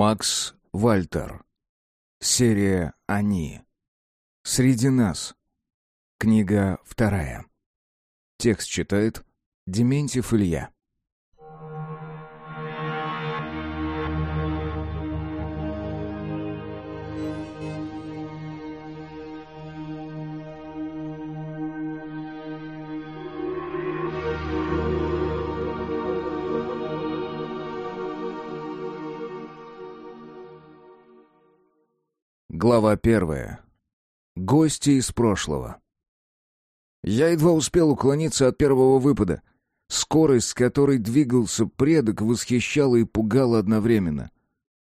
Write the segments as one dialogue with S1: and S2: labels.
S1: Макс Вальтер. Серия «Они». Среди нас. Книга вторая. Текст читает Дементьев Илья. Глава первая. Гости из прошлого. Я едва успел уклониться от первого выпада. Скорость, с которой двигался предок, восхищала и пугала одновременно.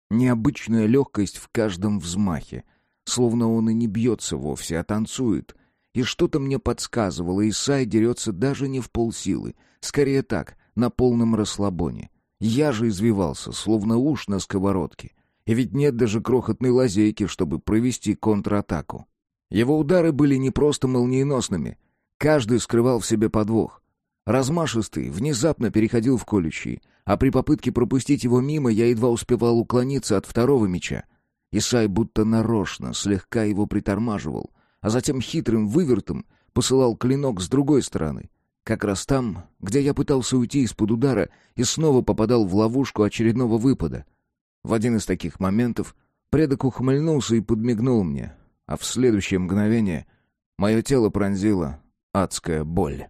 S1: Необычная легкость в каждом взмахе. Словно он и не бьется вовсе, а танцует. И что-то мне подсказывало, Исай дерется даже не в полсилы. Скорее так, на полном расслабоне. Я же извивался, словно уж на сковородке. И ведь нет даже крохотной лазейки, чтобы провести контратаку. Его удары были не просто молниеносными. Каждый скрывал в себе подвох. Размашистый внезапно переходил в колющий, а при попытке пропустить его мимо я едва успевал уклониться от второго меча. Исай будто нарочно слегка его притормаживал, а затем хитрым вывертом посылал клинок с другой стороны. Как раз там, где я пытался уйти из-под удара и снова попадал в ловушку очередного выпада — в один из таких моментов предок ухмыльнулся и подмигнул мне, а в следующее мгновение мое тело пронзила адская боль.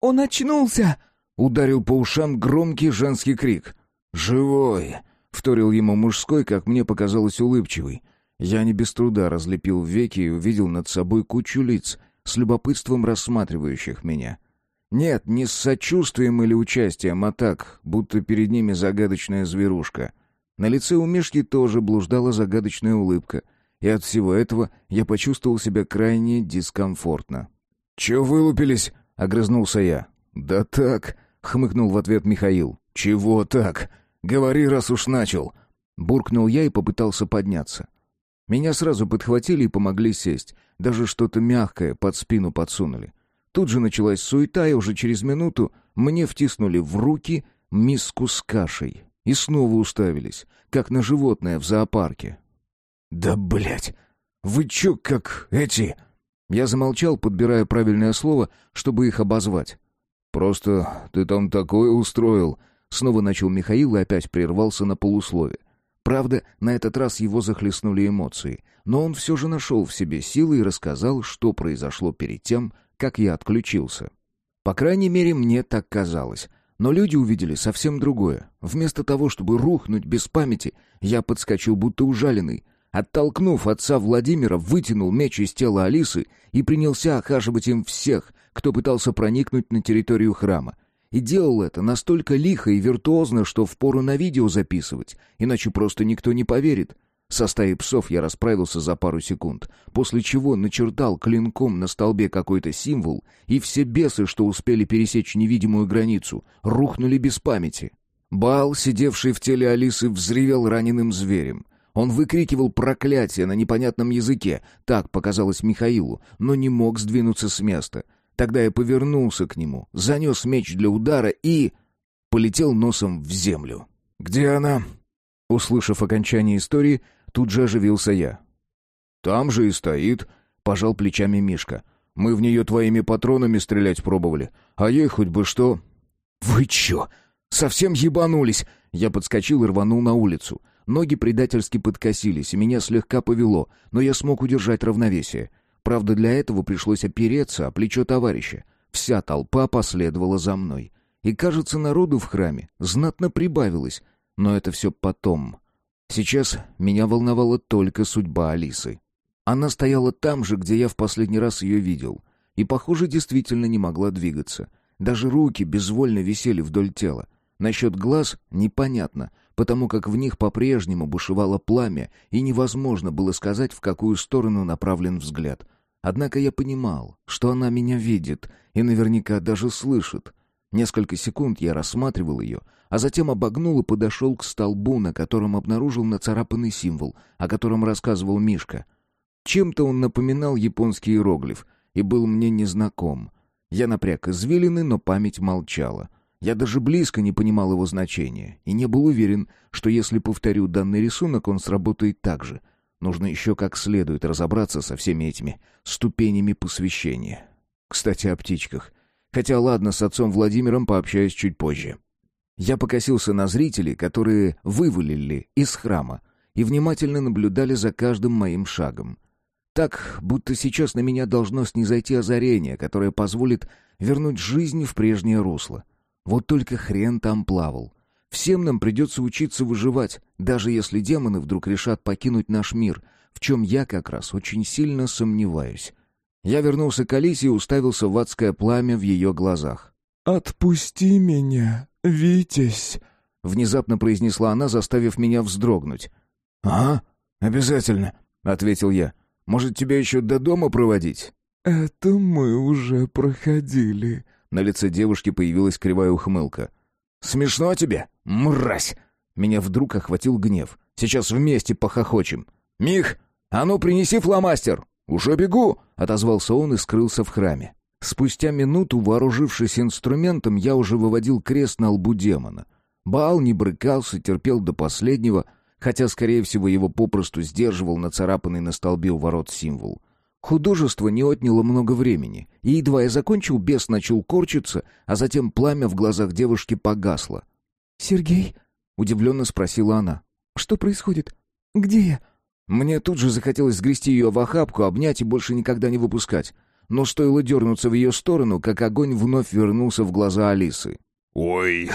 S2: «Он очнулся!»
S1: — ударил по ушам громкий женский крик. «Живой!» — вторил ему мужской, как мне показалось, улыбчивый. Я не без труда разлепил веки и увидел над собой кучу лиц, с любопытством рассматривающих меня. Нет, не с сочувствием или участием, а так, будто перед ними загадочная зверушка. На лице у Мишки тоже блуждала загадочная улыбка, и от всего этого я почувствовал себя крайне дискомфортно. «Чего вылупились?» — огрызнулся я. «Да так», — хмыкнул в ответ Михаил. «Чего так? Говори, раз уж начал». Буркнул я и попытался подняться. Меня сразу подхватили и помогли сесть. Даже что-то мягкое под спину подсунули. Тут же началась суета, и уже через минуту мне втиснули в руки миску с кашей. И снова уставились, как на животное в зоопарке. «Да, блядь! Вы чё, как эти...» Я замолчал, подбирая правильное слово, чтобы их обозвать. «Просто ты там такое устроил!» Снова начал Михаил и опять прервался на полуслове. Правда, на этот раз его захлестнули эмоции, но он все же нашел в себе силы и рассказал, что произошло перед тем, как я отключился. По крайней мере, мне так казалось. Но люди увидели совсем другое. Вместо того, чтобы рухнуть без памяти, я подскочил будто ужаленный. Оттолкнув отца Владимира, вытянул меч из тела Алисы и принялся охаживать им всех, кто пытался проникнуть на территорию храма. И делал это настолько лихо и виртуозно, что впору на видео записывать, иначе просто никто не поверит. Со стаей псов я расправился за пару секунд, после чего начертал клинком на столбе какой-то символ, и все бесы, что успели пересечь невидимую границу, рухнули без памяти. Бал, сидевший в теле Алисы, взревел раненым зверем. Он выкрикивал проклятие на непонятном языке, так показалось Михаилу, но не мог сдвинуться с места. Тогда я повернулся к нему, занес меч для удара и... полетел носом в землю. «Где она?» Услышав окончание истории, Тут же оживился я. «Там же и стоит», — пожал плечами Мишка. «Мы в нее твоими патронами стрелять пробовали, а ей хоть бы что...» «Вы чё? Совсем ебанулись?» Я подскочил и рванул на улицу. Ноги предательски подкосились, и меня слегка повело, но я смог удержать равновесие. Правда, для этого пришлось опереться о плечо товарища. Вся толпа последовала за мной. И, кажется, народу в храме знатно прибавилось. Но это все потом. Сейчас меня волновала только судьба Алисы. Она стояла там же, где я в последний раз ее видел, и, похоже, действительно не могла двигаться. Даже руки безвольно висели вдоль тела. Насчет глаз непонятно, потому как в них по-прежнему бушевало пламя, и невозможно было сказать, в какую сторону направлен взгляд. Однако я понимал, что она меня видит и наверняка даже слышит. Несколько секунд я рассматривал ее, а затем обогнул и подошел к столбу, на котором обнаружил нацарапанный символ, о котором рассказывал Мишка. Чем-то он напоминал японский иероглиф и был мне незнаком. Я напряг извилины, но память молчала. Я даже близко не понимал его значения и не был уверен, что если повторю данный рисунок, он сработает так же. Нужно еще как следует разобраться со всеми этими ступенями посвящения. Кстати, о птичках. Хотя ладно, с отцом Владимиром пообщаюсь чуть позже. Я покосился на зрителей, которые вывалили из храма и внимательно наблюдали за каждым моим шагом. Так, будто сейчас на меня должно снизойти озарение, которое позволит вернуть жизнь в прежнее русло. Вот только хрен там плавал. Всем нам придется учиться выживать, даже если демоны вдруг решат покинуть наш мир, в чем я как раз очень сильно сомневаюсь. Я вернулся к Алисе и уставился в адское пламя в ее глазах.
S2: «Отпусти меня, Витязь!»
S1: — внезапно произнесла она, заставив меня вздрогнуть.
S2: «Ага, обязательно», —
S1: ответил я. «Может, тебя еще до дома проводить?»
S2: «Это мы уже проходили».
S1: На лице девушки появилась кривая ухмылка. «Смешно тебе, мразь!» Меня вдруг охватил гнев. «Сейчас вместе похохочем. Мих, а ну принеси фломастер!» «Уже бегу!» — отозвался он и скрылся в храме. Спустя минуту, вооружившись инструментом, я уже выводил крест на лбу демона. Баал не брыкался, терпел до последнего, хотя, скорее всего, его попросту сдерживал нацарапанный на столбе у ворот символ. Художество не отняло много времени, и едва я закончил, бес начал корчиться, а затем пламя в глазах девушки погасло.
S3: «Сергей?» — удивленно спросила она. «Что происходит? Где я?»
S1: Мне тут же захотелось сгрести ее в охапку, обнять и больше никогда не выпускать. Но стоило дернуться в ее сторону, как огонь вновь вернулся в глаза Алисы.
S4: «Ой,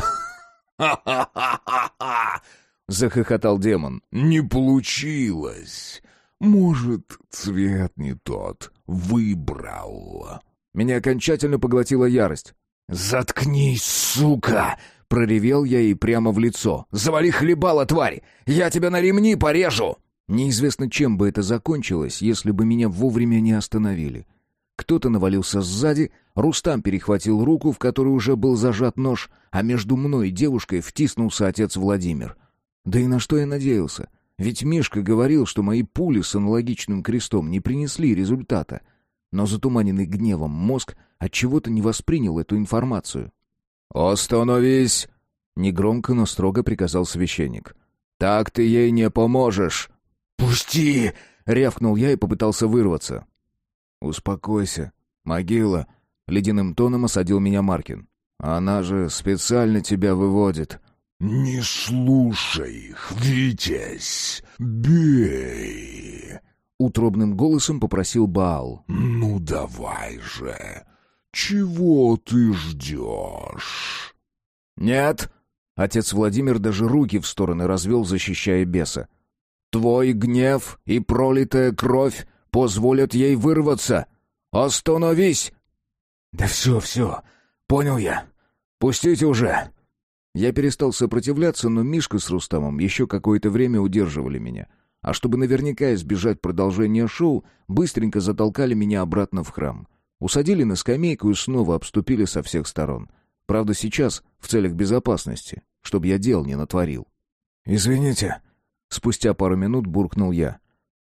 S4: ха-ха-ха-ха-ха!»
S1: — захохотал демон.
S4: «Не получилось. Может, цвет не тот. Выбрал».
S1: Меня окончательно поглотила ярость.
S4: «Заткнись, сука!»
S1: — проревел я ей прямо в лицо. «Завали хлебало, тварь! Я тебя на ремни порежу!» Неизвестно, чем бы это закончилось, если бы меня вовремя не остановили. Кто-то навалился сзади, Рустам перехватил руку, в которой уже был зажат нож, а между мной и девушкой втиснулся отец Владимир. Да и на что я надеялся? Ведь Мишка говорил, что мои пули с аналогичным крестом не принесли результата. Но затуманенный гневом мозг отчего-то не воспринял эту информацию.
S4: «Остановись!»
S1: — негромко, но строго приказал священник. «Так ты ей не поможешь!»
S4: «Пусти!»
S1: — рявкнул я и попытался вырваться. «Успокойся, могила!» — ледяным тоном осадил меня Маркин. «Она же специально тебя выводит».
S4: «Не слушай их, Витязь! Бей!»
S1: Утробным голосом попросил Баал.
S4: «Ну давай же! Чего ты ждешь?»
S1: «Нет!» Отец Владимир даже руки в стороны развел, защищая беса. Твой гнев и пролитая кровь позволят ей вырваться. Остановись!»
S4: «Да все, все, понял я. Пустите уже!»
S1: Я перестал сопротивляться, но Мишка с Рустамом еще какое-то время удерживали меня. А чтобы наверняка избежать продолжения шоу, быстренько затолкали меня обратно в храм. Усадили на скамейку и снова обступили со всех сторон. Правда, сейчас в целях безопасности, чтобы я дел не натворил.
S4: «Извините»,
S1: Спустя пару минут буркнул я.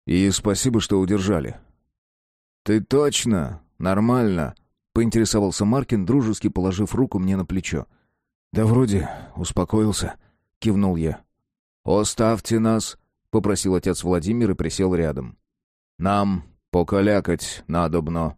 S1: «И спасибо, что удержали». «Ты точно? Нормально?» — поинтересовался Маркин, дружески положив руку мне на плечо.
S4: «Да вроде успокоился», — кивнул я.
S1: «Оставьте нас», — попросил отец Владимир и присел рядом. «Нам покалякать надобно».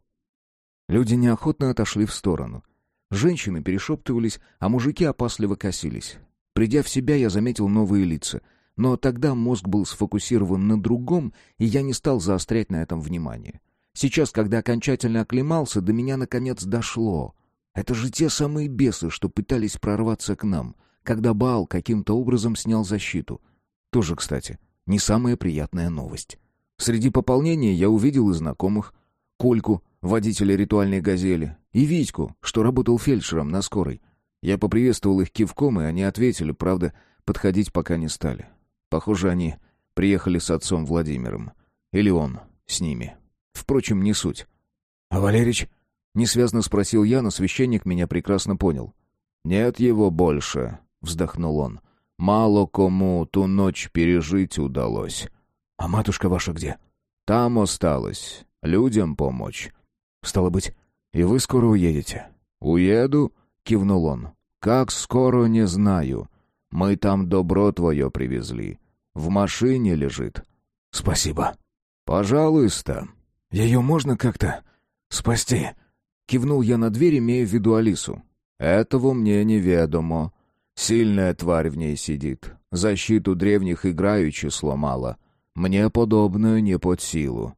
S1: Люди неохотно отошли в сторону. Женщины перешептывались, а мужики опасливо косились. Придя в себя, я заметил новые лица — но тогда мозг был сфокусирован на другом, и я не стал заострять на этом внимание. Сейчас, когда окончательно оклемался, до меня наконец дошло. Это же те самые бесы, что пытались прорваться к нам, когда Баал каким-то образом снял защиту. Тоже, кстати, не самая приятная новость. Среди пополнения я увидел и знакомых. Кольку, водителя ритуальной «Газели», и Витьку, что работал фельдшером на скорой. Я поприветствовал их кивком, и они ответили, правда, подходить пока не стали. Похоже, они приехали с отцом Владимиром. Или он с ними. Впрочем, не суть. «А Валерич?» — несвязно спросил я, но священник меня прекрасно понял. «Нет его больше», — вздохнул он. «Мало кому ту ночь пережить удалось». «А матушка ваша где?» «Там осталось. Людям помочь». «Стало быть, и вы скоро уедете?» «Уеду», — кивнул он. «К Как скоро, не знаю. Мы там добро твое привезли. В машине лежит».
S2: «Спасибо».
S1: «Пожалуйста».
S2: «Ее можно как-то спасти?»
S1: Кивнул я на дверь, имея в виду Алису. «Этого мне неведомо. Сильная тварь в ней сидит. Защиту древних играючи сломала. Мне подобное не под силу».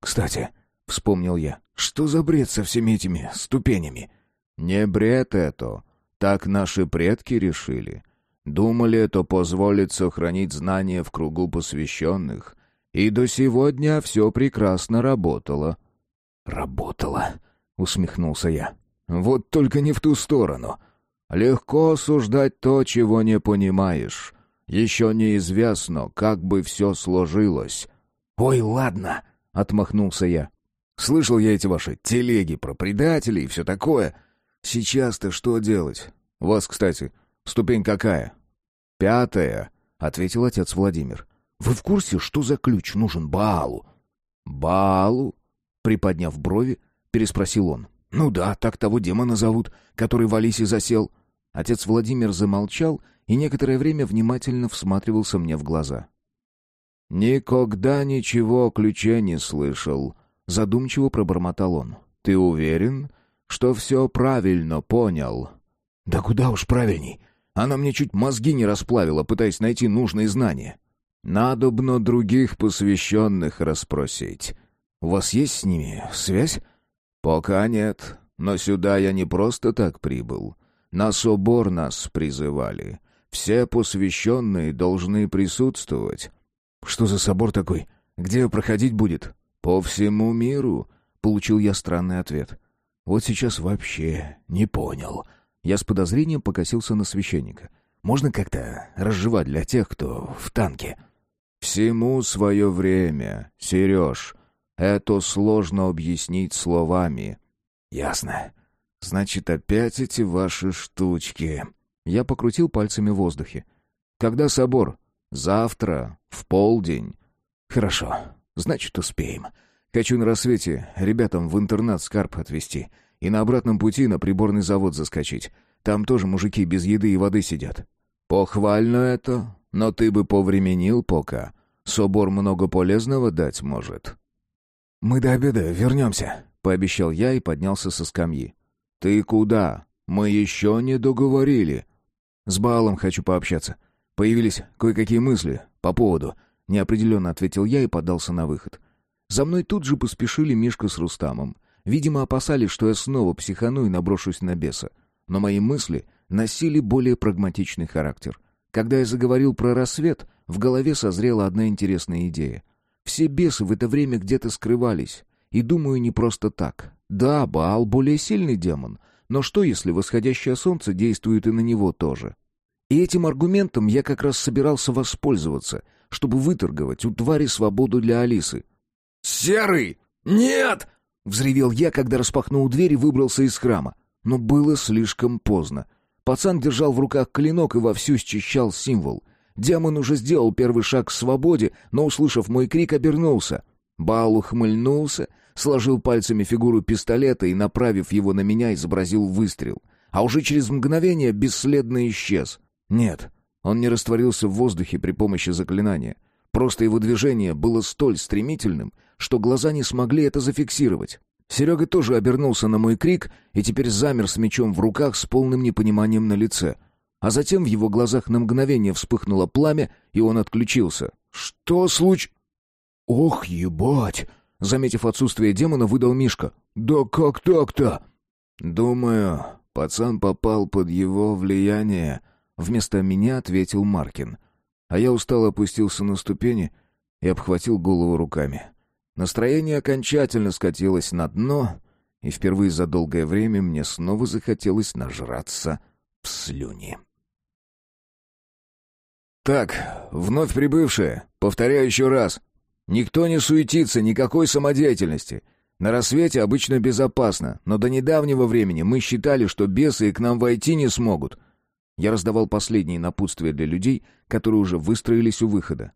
S2: «Кстати», — вспомнил я, — «что за бред со всеми этими ступенями?»
S1: «Не бред это. Так наши предки решили. Думали, это позволит сохранить знания в кругу посвященных. И до сегодня все прекрасно работало».
S2: «Работало», — усмехнулся я.
S1: «Вот только не в ту сторону. Легко осуждать то, чего не понимаешь. Еще неизвестно, как бы все сложилось».
S2: «Ой, ладно», — отмахнулся я. «Слышал я эти ваши телеги про предателей и все такое. Сейчас-то что делать? Вас, кстати, ступень какая?»
S1: «Пятая», — ответил отец Владимир.
S2: «Вы в курсе, что за ключ нужен Баалу?»
S1: «Баалу?» — приподняв брови, переспросил он.
S2: «Ну да, так того демона зовут, который в Алисе засел».
S1: Отец Владимир замолчал и некоторое время внимательно всматривался мне в глаза. «Никогда ничего о ключе не слышал», — задумчиво пробормотал он. «Ты уверен, что все правильно понял?»
S2: «Да куда уж правильней. Она мне чуть мозги не расплавила, пытаясь найти нужные знания».
S1: «Надобно других посвященных расспросить.
S2: У вас есть с ними связь?»
S1: «Пока нет, но сюда я не просто так прибыл. На собор нас призывали. Все посвященные должны присутствовать».
S2: «Что за собор такой? Где проходить будет?»
S1: «По всему миру», — получил я странный ответ.
S2: «Вот сейчас вообще не понял».
S1: Я с подозрением покосился на священника.
S2: «Можно как-то разжевать для тех, кто в танке?»
S1: «Всему свое время, Сереж. Это сложно объяснить словами».
S2: «Ясно. Значит, опять эти ваши штучки».
S1: Я покрутил пальцами в воздухе. «Когда собор?» «Завтра, в полдень».
S2: «Хорошо. Значит, успеем. Хочу на рассвете ребятам в интернат скарб отвезти и на обратном пути на приборный завод заскочить. Там тоже мужики без еды и воды сидят».
S1: «Похвально это, но ты бы повременил пока. Собор много полезного дать может».
S2: «Мы до обеда вернемся», —
S1: пообещал я и поднялся со скамьи. «Ты куда? Мы еще не договорили».
S2: «С Баалом хочу пообщаться. Появились кое-какие мысли по поводу...» Неопределенно ответил я и подался на выход. За мной тут же поспешили Мишка с Рустамом. Видимо, опасались, что я снова психану и наброшусь на беса. Но мои мысли носили более прагматичный характер. Когда я заговорил про рассвет, в голове созрела одна интересная идея. Все бесы в это время где-то скрывались. И думаю, не просто так. Да, Баал более сильный демон, но что, если восходящее солнце действует и на него тоже? И этим аргументом я как раз собирался воспользоваться, чтобы выторговать у твари свободу для Алисы.
S4: «Серый! Нет!»
S2: — взревел я, когда распахнул дверь и выбрался из храма. Но было слишком поздно. Пацан держал в руках клинок и вовсю счищал символ. Демон уже сделал первый шаг к свободе, но, услышав мой крик, обернулся. Баал ухмыльнулся, сложил пальцами фигуру пистолета и, направив его на меня, изобразил выстрел. А уже через мгновение бесследно исчез. Нет, он не растворился в воздухе при помощи заклинания. Просто его движение было столь стремительным, что глаза не смогли это зафиксировать. Серега тоже обернулся на мой крик и теперь замер с мечом в руках с полным непониманием на лице. А затем в его глазах на мгновение вспыхнуло пламя, и он отключился. «Что случ...» «Ох, ебать!» Заметив отсутствие демона, выдал Мишка. «Да как так-то?»
S1: «Думаю, пацан попал под его влияние», — вместо меня ответил Маркин. А я устало опустился на ступени и обхватил голову руками. Настроение окончательно скатилось на дно, и впервые за долгое время мне снова захотелось нажраться в слюни.
S4: «Так, вновь прибывшие, повторяю еще раз. Никто не суетится, никакой самодеятельности. На рассвете обычно безопасно, но до недавнего времени мы считали, что бесы и к нам войти не смогут. Я раздавал последние напутствия для людей, которые уже выстроились у выхода.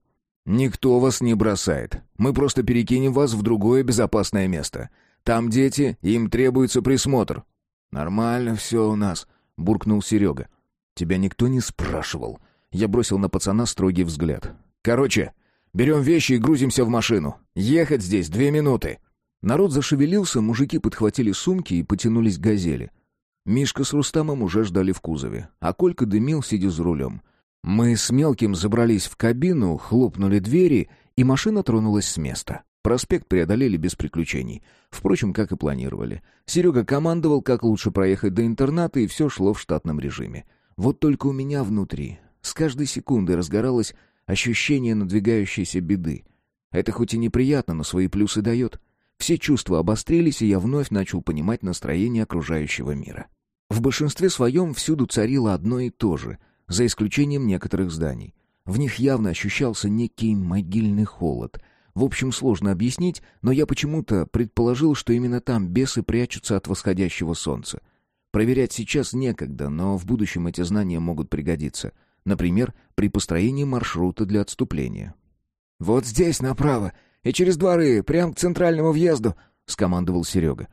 S4: «Никто вас не бросает. Мы просто перекинем вас в другое безопасное место. Там дети, им требуется присмотр».
S2: «Нормально все у нас», — буркнул Серега.
S1: «Тебя никто не спрашивал». Я бросил на пацана строгий взгляд. «Короче, берем вещи и грузимся в машину. Ехать здесь две минуты». Народ зашевелился, мужики подхватили сумки и потянулись к «Газели». Мишка с Рустамом уже ждали в кузове, а Колька дымил, сидя за рулем. Мы с Мелким забрались в кабину, хлопнули двери, и машина тронулась с места. Проспект преодолели без приключений. Впрочем, как и планировали. Серега командовал, как лучше проехать до интерната, и все шло в штатном режиме. Вот только у меня внутри с каждой секундой разгоралось ощущение надвигающейся беды. Это хоть и неприятно, но свои плюсы дает. Все чувства обострились, и я вновь начал понимать настроение окружающего мира. В большинстве своем всюду царило одно и то же, за исключением некоторых зданий. В них явно ощущался некий могильный холод. В общем, сложно объяснить, но я почему-то предположил, что именно там бесы прячутся от восходящего солнца. Проверять сейчас некогда, но в будущем эти знания могут пригодиться. Например, при построении маршрута для отступления.
S2: «Вот здесь направо, и через дворы, прямо к центральному въезду», — скомандовал Серега.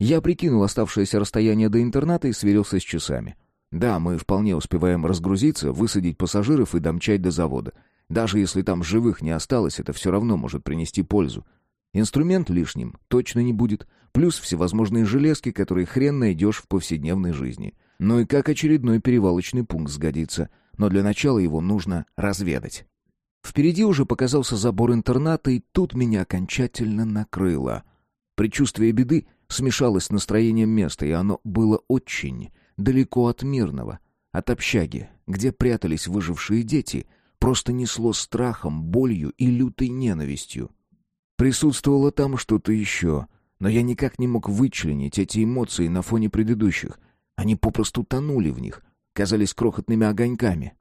S1: Я прикинул оставшееся расстояние до интерната и сверился с часами. Да, мы вполне успеваем разгрузиться, высадить пассажиров и домчать до завода. Даже если там живых не осталось, это все равно может принести пользу. Инструмент лишним точно не будет, плюс всевозможные железки, которые хрен найдешь в повседневной жизни. Ну и как очередной перевалочный пункт сгодится, но для начала его нужно разведать. Впереди уже показался забор интерната, и тут меня окончательно накрыло. Предчувствие беды смешалось с настроением места, и оно было очень далеко от мирного, от общаги, где прятались выжившие дети, просто несло страхом, болью и лютой ненавистью. Присутствовало там что-то еще, но я никак не мог вычленить эти эмоции на фоне предыдущих. Они попросту тонули в них, казались крохотными огоньками.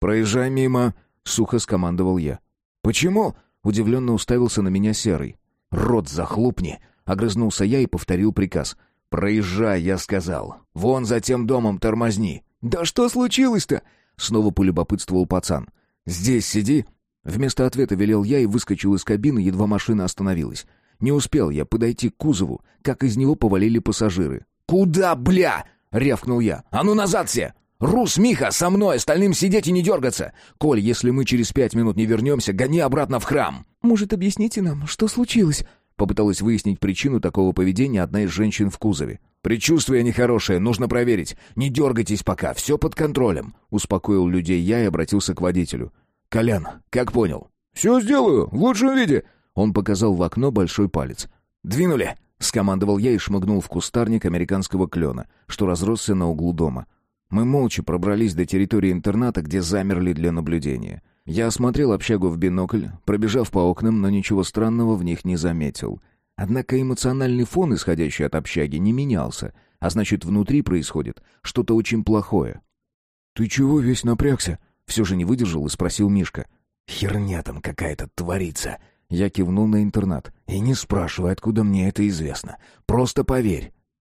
S1: «Проезжай мимо!» — сухо скомандовал я. «Почему?» — удивленно уставился на меня Серый. «Рот захлопни!» — огрызнулся я и повторил приказ. «Проезжай, я сказал. Вон за тем домом тормозни».
S2: «Да что случилось-то?»
S1: — снова полюбопытствовал пацан. «Здесь сиди». Вместо ответа велел я и выскочил из кабины, едва машина остановилась. Не успел я подойти к кузову, как из него повалили пассажиры.
S2: «Куда, бля?» — рявкнул я. «А ну назад все! Рус, Миха, со мной, остальным сидеть и не дергаться! Коль, если мы через пять минут не вернемся, гони обратно в храм!»
S3: «Может, объясните нам, что случилось?»
S1: Попыталась выяснить причину такого поведения одна из женщин в кузове.
S2: «Предчувствие нехорошее, нужно проверить. Не дергайтесь пока, все под контролем», — успокоил людей я и обратился к водителю. «Колян, как понял?»
S4: «Все сделаю, в лучшем виде», —
S1: он показал в окно большой палец.
S2: «Двинули!» — скомандовал я и шмыгнул в кустарник американского клена, что разросся на углу дома. Мы молча пробрались до территории интерната, где замерли для наблюдения. Я осмотрел общагу в бинокль, пробежав по окнам, но ничего странного в них не заметил. Однако эмоциональный фон, исходящий от общаги, не менялся, а значит, внутри происходит что-то очень плохое.
S4: «Ты чего весь напрягся?» — все же не выдержал и спросил Мишка.
S2: «Херня там какая-то творится».
S1: Я кивнул на интернат.
S2: «И не спрашивай, откуда мне это известно. Просто поверь».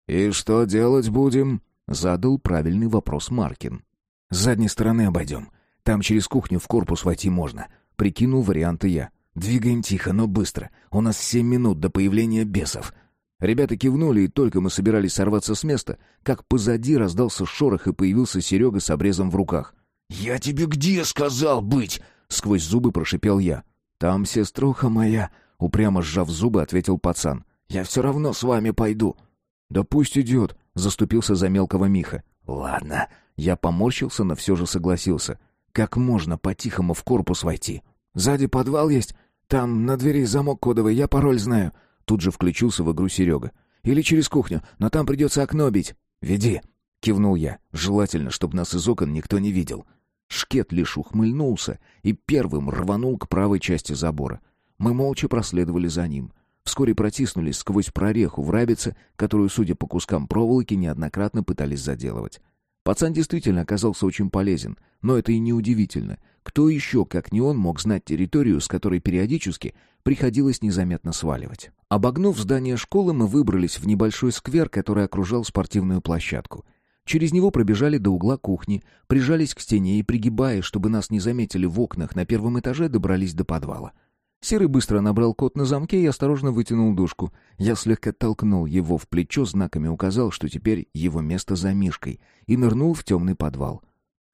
S1: «И что делать будем?» — задал правильный вопрос Маркин.
S2: «С задней стороны обойдем. Там через кухню в корпус войти можно. Прикинул варианты я. Двигаем тихо, но быстро. У нас семь минут до появления бесов.
S1: Ребята кивнули, и только мы собирались сорваться с места, как позади раздался шорох, и появился Серега с обрезом в руках.
S2: «Я тебе где сказал быть?» — сквозь зубы прошипел я.
S1: «Там сеструха моя», — упрямо сжав зубы, ответил пацан.
S2: «Я все равно с вами пойду».
S1: «Да пусть идет», — заступился за мелкого Миха.
S2: «Ладно».
S1: Я поморщился, но все же согласился. Как можно по-тихому в корпус войти?
S2: Сзади подвал есть. Там на двери замок кодовый, я пароль знаю.
S1: Тут же включился в игру Серега.
S2: Или через кухню, но там придется окно бить. Веди.
S1: Кивнул я. Желательно, чтобы нас из окон никто не видел. Шкет лишь ухмыльнулся и первым рванул к правой части забора. Мы молча проследовали за ним. Вскоре протиснулись сквозь прореху в рабице, которую, судя по кускам проволоки, неоднократно пытались заделывать. Пацан действительно оказался очень полезен, но это и не удивительно. Кто еще, как не он, мог знать территорию, с которой периодически приходилось незаметно сваливать? Обогнув здание школы, мы выбрались в небольшой сквер, который окружал спортивную площадку. Через него пробежали до угла кухни, прижались к стене и, пригибаясь, чтобы нас не заметили в окнах на первом этаже, добрались до подвала. Серый быстро набрал код на замке и осторожно вытянул дужку. Я слегка толкнул его в плечо, знаками указал, что теперь его место за Мишкой, и нырнул в темный подвал.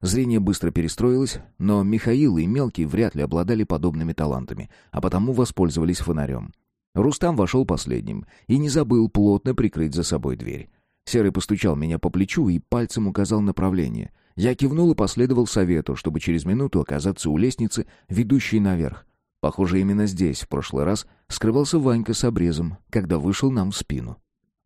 S2: Зрение быстро перестроилось, но Михаил и Мелкий вряд ли обладали подобными талантами, а потому воспользовались фонарем. Рустам вошел последним и не забыл плотно прикрыть за собой дверь. Серый постучал меня по плечу и пальцем указал направление. Я кивнул и последовал совету, чтобы через минуту оказаться у лестницы, ведущей наверх. Похоже, именно здесь, в прошлый раз, скрывался Ванька с обрезом, когда вышел нам в спину.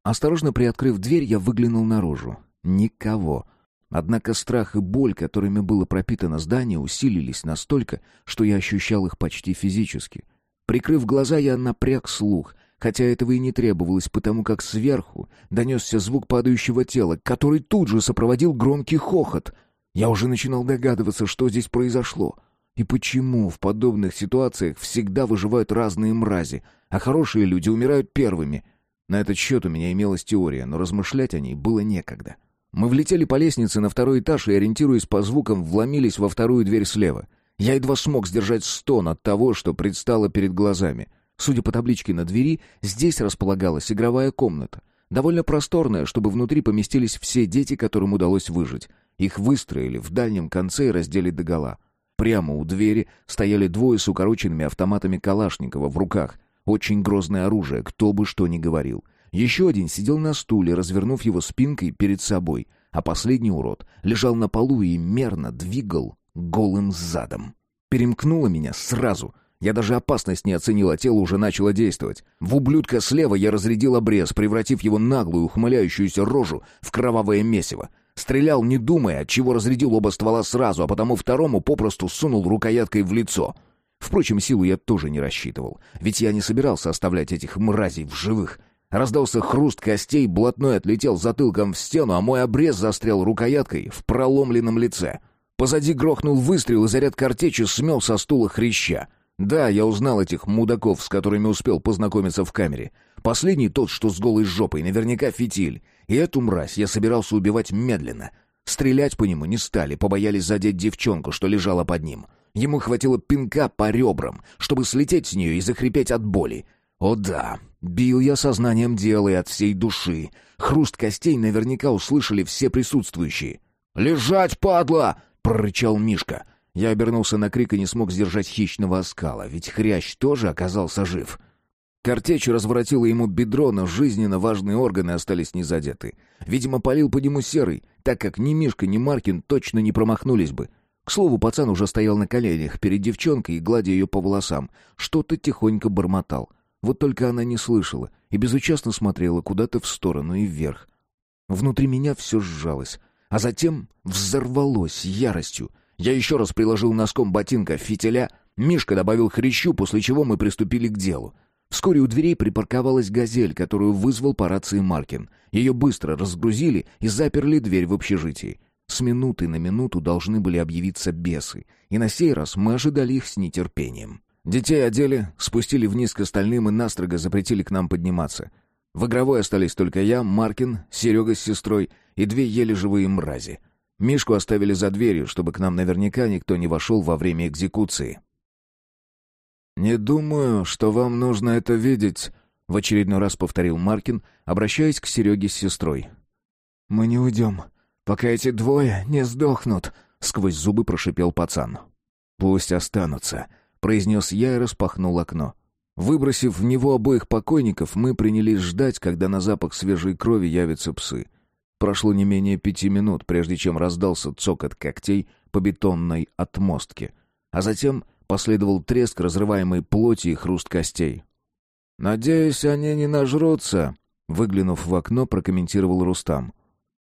S2: Осторожно приоткрыв дверь, я выглянул наружу. Никого. Однако страх и боль, которыми было пропитано здание, усилились настолько, что я ощущал их почти физически. Прикрыв глаза, я напряг слух, хотя этого и не требовалось, потому как сверху донесся звук падающего тела, который тут же сопроводил громкий хохот. Я уже начинал догадываться, что здесь произошло. И почему в подобных ситуациях всегда выживают разные мрази, а хорошие люди умирают первыми. На этот счет у меня имелась теория, но размышлять о ней было некогда. Мы влетели по лестнице на второй этаж и, ориентируясь по звукам, вломились во вторую дверь слева. Я едва смог сдержать стон от того, что предстало перед глазами. Судя по табличке на двери, здесь располагалась игровая комната. Довольно просторная, чтобы внутри поместились все дети, которым удалось выжить. Их выстроили в дальнем конце и раздели догола. Прямо у двери стояли двое с укороченными автоматами Калашникова в руках. Очень грозное оружие, кто бы что ни говорил. Еще один сидел на стуле, развернув его спинкой перед собой, а последний урод лежал на полу и мерно двигал голым задом. Перемкнуло меня сразу. Я даже опасность не оценил, а тело уже начало действовать. В ублюдка слева я разрядил обрез, превратив его наглую, ухмыляющуюся рожу в кровавое месиво. Стрелял, не думая, чего разрядил оба ствола сразу, а потому второму попросту сунул рукояткой в лицо. Впрочем, силу я тоже не рассчитывал, ведь я не собирался оставлять этих мразей в живых — Раздался хруст костей, блатной отлетел затылком в стену, а мой обрез застрял рукояткой в проломленном лице. Позади грохнул выстрел, и заряд картечи смел со стула хряща. Да, я узнал этих мудаков, с которыми успел познакомиться в камере. Последний тот, что с голой жопой, наверняка фитиль. И эту мразь я собирался убивать медленно. Стрелять по нему не стали, побоялись задеть девчонку, что лежала под ним. Ему хватило пинка по ребрам, чтобы слететь с нее и захрипеть от боли. О да, бил я сознанием дела и от всей души. Хруст костей наверняка услышали все присутствующие. «Лежать, падла!» — прорычал Мишка. Я обернулся на крик и не смог сдержать хищного оскала, ведь хрящ тоже оказался жив. Картечь разворотила ему бедро, но жизненно важные органы остались не задеты. Видимо, полил по нему серый, так как ни Мишка, ни Маркин точно не промахнулись бы. К слову, пацан уже стоял на коленях перед девчонкой и, гладя ее по волосам, что-то тихонько бормотал — вот только она не слышала и безучастно смотрела куда-то в сторону и вверх. Внутри меня все сжалось, а затем взорвалось яростью. Я еще раз приложил носком ботинка фитиля, Мишка добавил хрящу, после чего мы приступили к делу. Вскоре у дверей припарковалась «Газель», которую вызвал по рации Маркин. Ее быстро разгрузили и заперли дверь в общежитии. С минуты на минуту должны были объявиться бесы, и на сей раз мы ожидали их с нетерпением. Детей одели, спустили вниз к остальным и настрого запретили к нам подниматься. В игровой остались только я, Маркин, Серега с сестрой и две еле живые мрази. Мишку оставили за дверью, чтобы к нам наверняка никто не вошел во время экзекуции. «Не думаю, что вам нужно это видеть», — в очередной раз повторил Маркин, обращаясь к Сереге с сестрой.
S3: «Мы не уйдем, пока эти двое не сдохнут», — сквозь зубы прошипел пацан.
S2: «Пусть останутся», произнес я и распахнул окно. Выбросив в него обоих покойников, мы принялись ждать, когда на запах свежей крови явятся псы. Прошло не менее пяти минут, прежде чем раздался цокот когтей по бетонной отмостке. А затем последовал треск разрываемой плоти и хруст костей. «Надеюсь, они не нажрутся», — выглянув в окно, прокомментировал Рустам.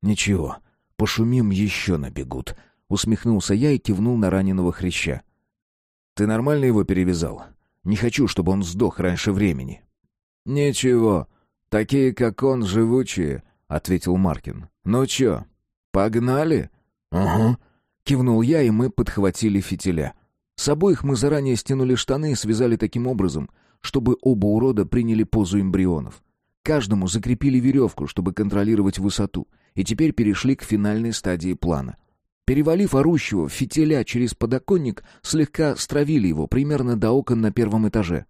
S2: «Ничего, пошумим еще набегут», — усмехнулся я и кивнул на раненого хряща. Ты нормально его перевязал? Не хочу, чтобы он сдох раньше времени». «Ничего, такие, как он, живучие», — ответил Маркин. «Ну чё, погнали?»
S3: «Ага», —
S2: кивнул я, и мы подхватили фитиля. С обоих мы заранее стянули штаны и связали таким образом, чтобы оба урода приняли позу эмбрионов. Каждому закрепили веревку, чтобы контролировать высоту, и теперь перешли к финальной стадии плана. Перевалив орущего фитиля через подоконник, слегка стравили его примерно до окон на первом этаже.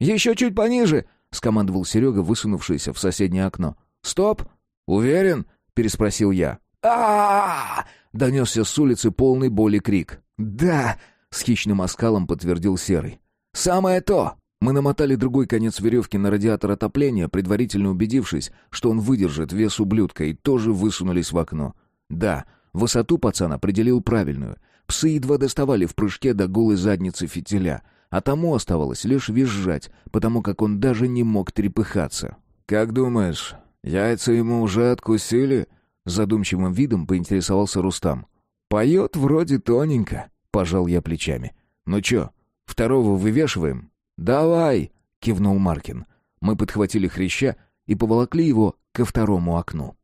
S3: «Еще чуть пониже!» — скомандовал Серега, высунувшийся в соседнее окно.
S2: «Стоп! Уверен?» — переспросил я. а донесся с улицы полный боли крик.
S3: «Да!» — с хищным оскалом подтвердил Серый.
S2: «Самое то!»
S1: Мы намотали другой конец веревки на радиатор отопления, предварительно убедившись, что он выдержит вес ублюдка, и тоже высунулись в окно. Да, высоту пацан определил правильную. Псы едва доставали в прыжке до голой задницы фитиля, а тому оставалось лишь визжать, потому как он даже не мог трепыхаться. «Как думаешь, яйца ему уже откусили?» Задумчивым видом поинтересовался Рустам. «Поет вроде тоненько», — пожал я плечами. «Ну чё, второго вывешиваем?» «Давай!» — кивнул Маркин. Мы подхватили хряща и поволокли его ко второму окну.